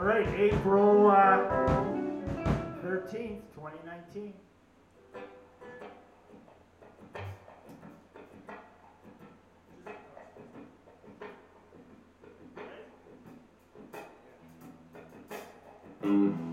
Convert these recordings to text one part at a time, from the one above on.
All right, April uh, 13th, 2019. Mm.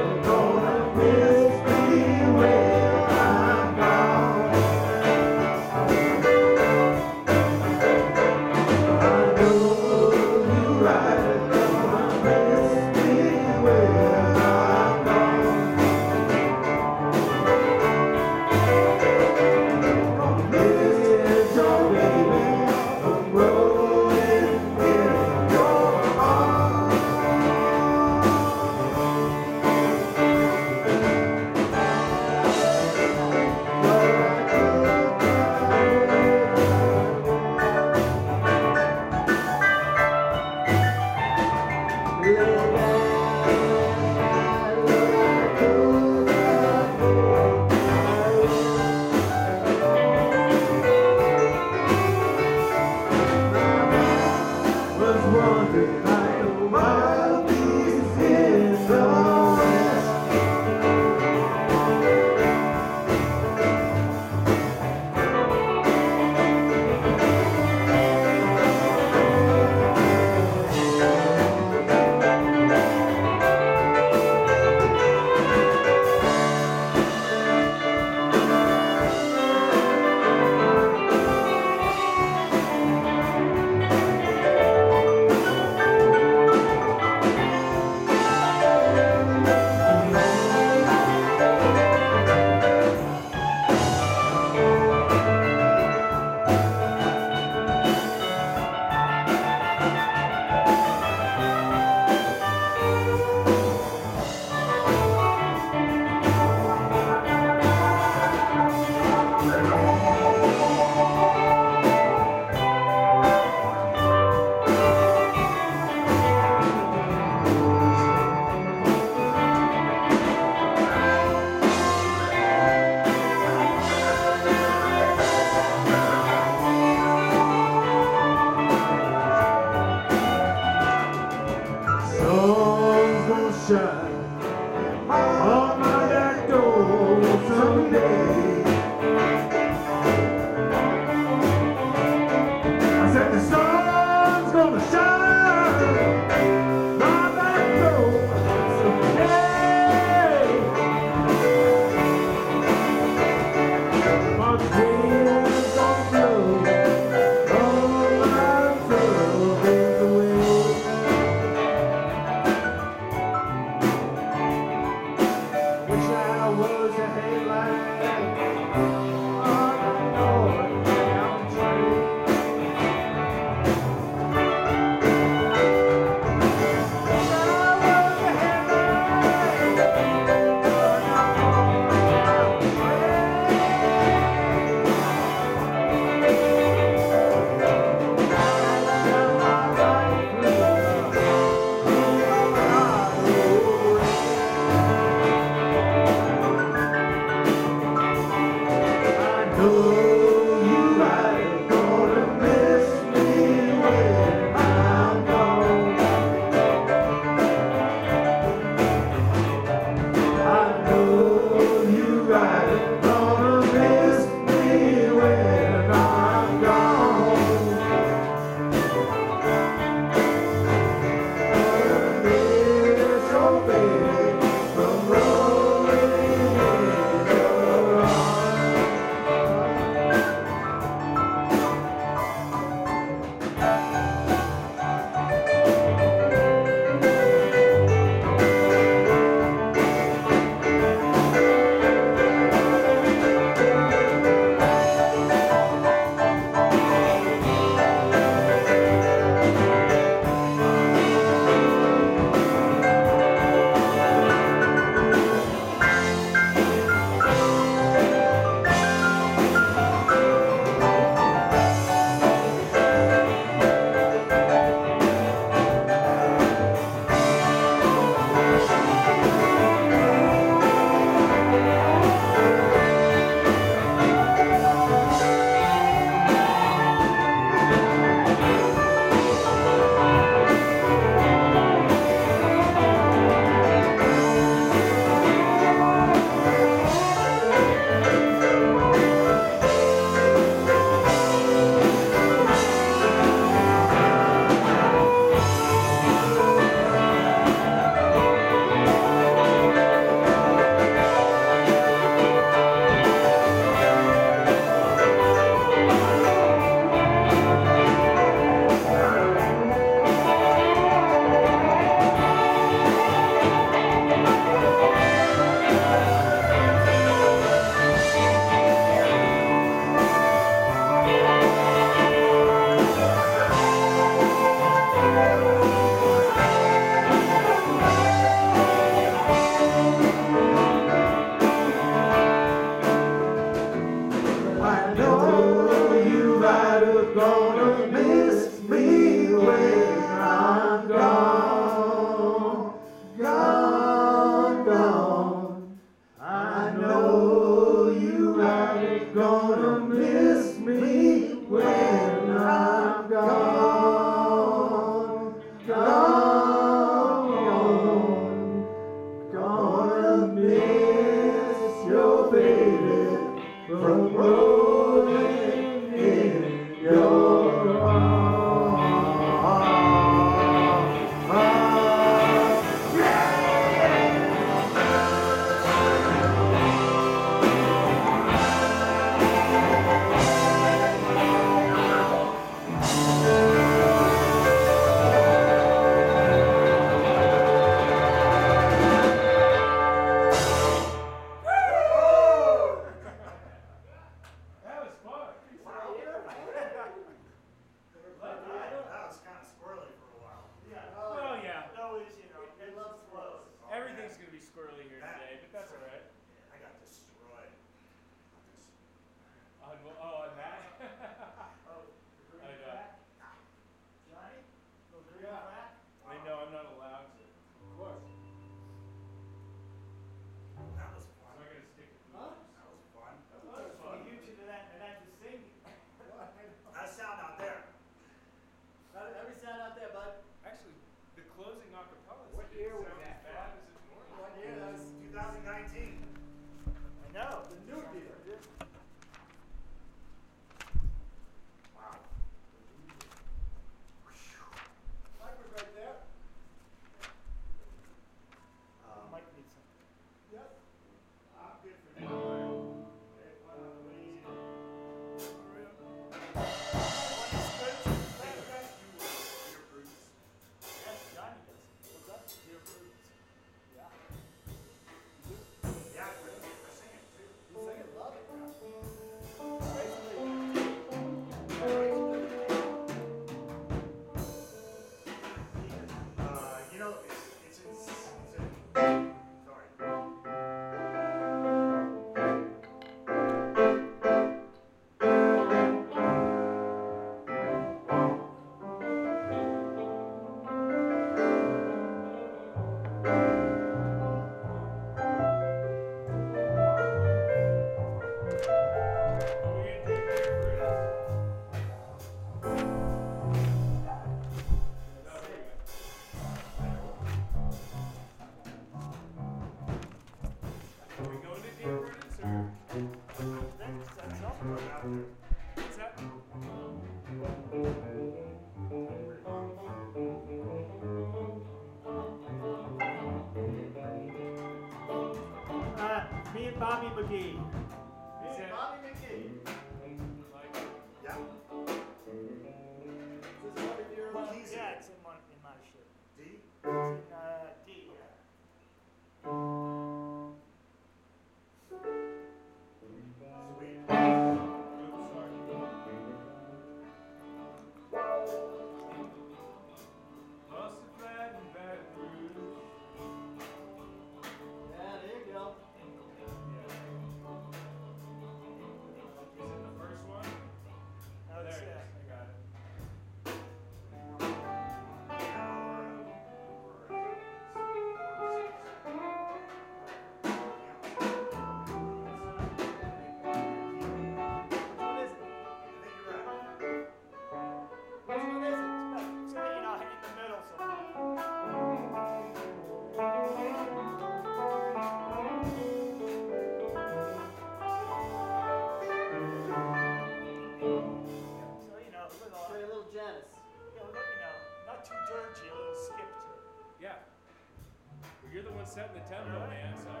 Setting the tempo, man. So.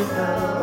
Good